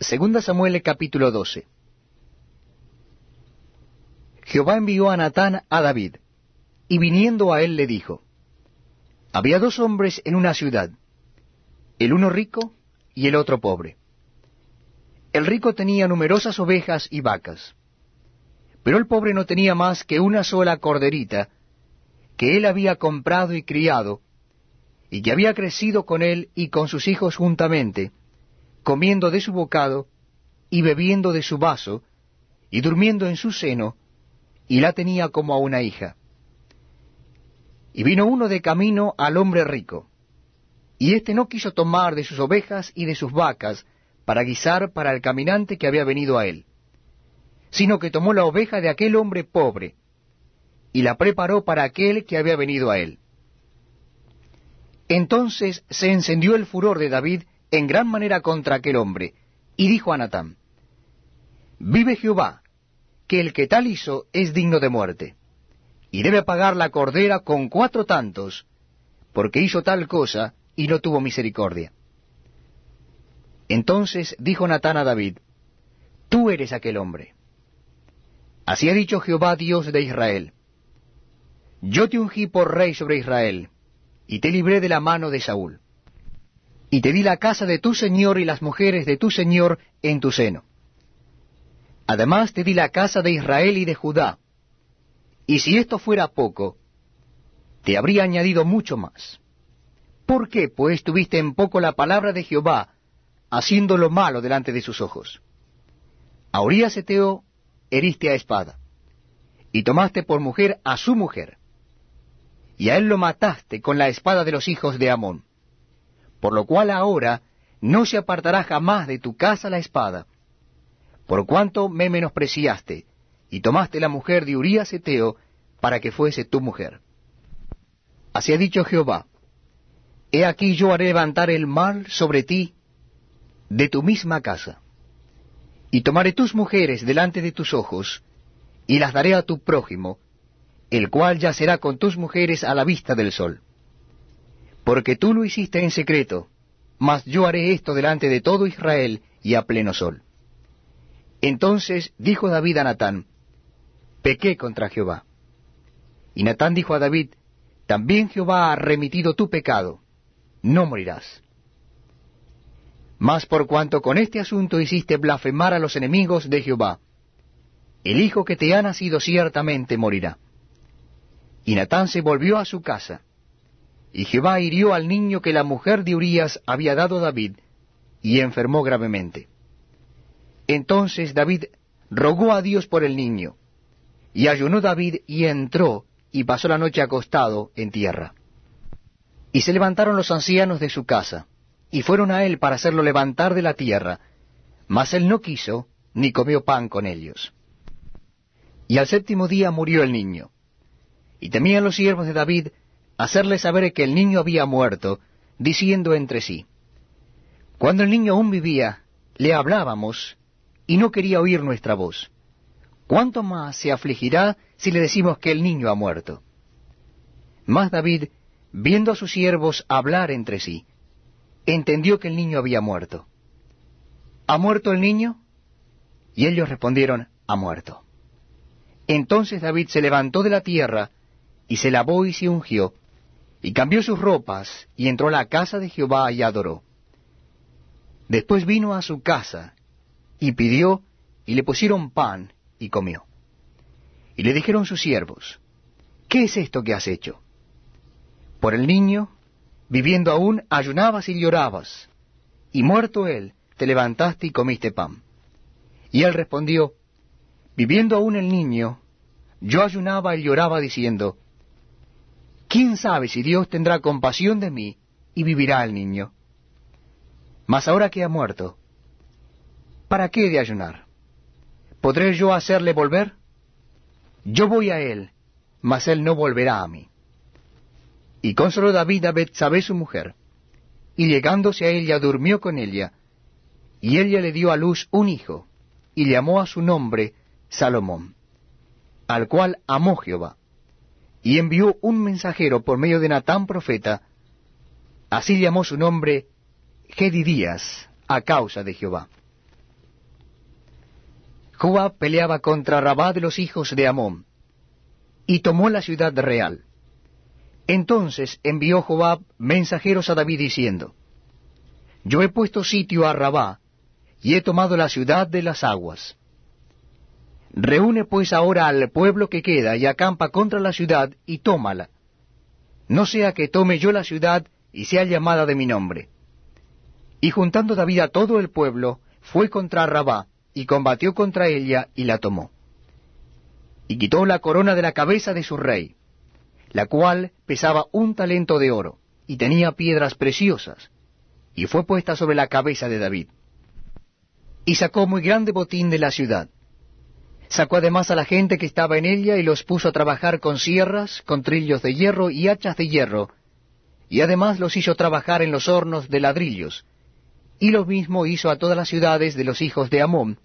Segunda Samuel capítulo 12. Jehová envió a Natán a David, y viniendo a él le dijo, Había dos hombres en una ciudad, el uno rico y el otro pobre. El rico tenía numerosas ovejas y vacas, pero el pobre no tenía más que una sola corderita, que él había comprado y criado, y que había crecido con él y con sus hijos juntamente, comiendo de su bocado y bebiendo de su vaso, y durmiendo en su seno, y la tenía como a una hija. Y vino uno de camino al hombre rico, y éste no quiso tomar de sus ovejas y de sus vacas para guisar para el caminante que había venido a él, sino que tomó la oveja de aquel hombre pobre, y la preparó para aquel que había venido a él. Entonces se encendió el furor de David en gran manera contra aquel hombre, y dijo a Natán, Vive Jehová, que el que tal hizo es digno de muerte, y debe pagar la cordera con cuatro tantos, porque hizo tal cosa y no tuvo misericordia. Entonces dijo Natán a David, Tú eres aquel hombre. Así ha dicho Jehová Dios de Israel, Yo te ungí por rey sobre Israel, y te libré de la mano de Saúl y te di la casa de tu señor y las mujeres de tu señor en tu seno. Además te di la casa de Israel y de Judá, y si esto fuera poco, te habría añadido mucho más. ¿Por qué, pues, tuviste en poco la palabra de Jehová, haciendo lo malo delante de sus ojos? A Urias Eteo heriste a espada, y tomaste por mujer a su mujer, y a él lo mataste con la espada de los hijos de Amón por lo cual ahora no se apartará jamás de tu casa la espada, por cuanto me menospreciaste, y tomaste la mujer de Urías Eteo para que fuese tu mujer. Así ha dicho Jehová, He aquí yo haré levantar el mal sobre ti de tu misma casa, y tomaré tus mujeres delante de tus ojos, y las daré a tu prójimo, el cual yacerá con tus mujeres a la vista del sol porque tú lo hiciste en secreto, mas yo haré esto delante de todo Israel y a pleno sol. Entonces dijo David a Natán, pequé contra Jehová. Y Natán dijo a David, también Jehová ha remitido tu pecado, no morirás. Mas por cuanto con este asunto hiciste blasfemar a los enemigos de Jehová, el hijo que te ha nacido ciertamente morirá. Y Natán se volvió a su casa, y Jehová hirió al niño que la mujer de Urías había dado a David, y enfermó gravemente. Entonces David rogó a Dios por el niño, y ayunó David y entró, y pasó la noche acostado en tierra. Y se levantaron los ancianos de su casa, y fueron a él para hacerlo levantar de la tierra, mas él no quiso, ni comió pan con ellos. Y al séptimo día murió el niño. Y temían los siervos de David hacerle saber que el niño había muerto, diciendo entre sí, Cuando el niño aún vivía, le hablábamos, y no quería oír nuestra voz. ¿Cuánto más se afligirá si le decimos que el niño ha muerto? Mas David, viendo a sus siervos hablar entre sí, entendió que el niño había muerto. ¿Ha muerto el niño? Y ellos respondieron, ha muerto. Entonces David se levantó de la tierra, y se lavó y se ungió, y cambió sus ropas, y entró a la casa de Jehová y adoró. Después vino a su casa, y pidió, y le pusieron pan, y comió. Y le dijeron sus siervos, ¿qué es esto que has hecho? Por el niño, viviendo aún, ayunabas y llorabas, y muerto él, te levantaste y comiste pan. Y él respondió, viviendo aún el niño, yo ayunaba y lloraba diciendo, ¿Quién sabe si Dios tendrá compasión de mí y vivirá el niño? Mas ahora que ha muerto, ¿para qué de ayunar? ¿Podré yo hacerle volver? Yo voy a él, mas él no volverá a mí. Y consoló David a Betsabé su mujer, y llegándose a ella durmió con ella, y ella le dio a luz un hijo, y llamó a su nombre Salomón, al cual amó Jehová y envió un mensajero por medio de Natán profeta, así llamó su nombre Gedidías, a causa de Jehová. Joab peleaba contra Rabá de los hijos de Amón, y tomó la ciudad real. Entonces envió Joab mensajeros a David diciendo, Yo he puesto sitio a Rabá, y he tomado la ciudad de las aguas. Reúne pues ahora al pueblo que queda y acampa contra la ciudad y tómala. No sea que tome yo la ciudad y sea llamada de mi nombre. Y juntando David a todo el pueblo, fue contra Rabá, y combatió contra ella y la tomó. Y quitó la corona de la cabeza de su rey, la cual pesaba un talento de oro, y tenía piedras preciosas, y fue puesta sobre la cabeza de David. Y sacó muy grande botín de la ciudad. Sacó además a la gente que estaba en ella y los puso a trabajar con sierras, con trillos de hierro y hachas de hierro, y además los hizo trabajar en los hornos de ladrillos, y lo mismo hizo a todas las ciudades de los hijos de Amón,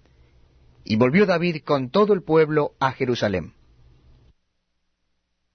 y volvió David con todo el pueblo a Jerusalén.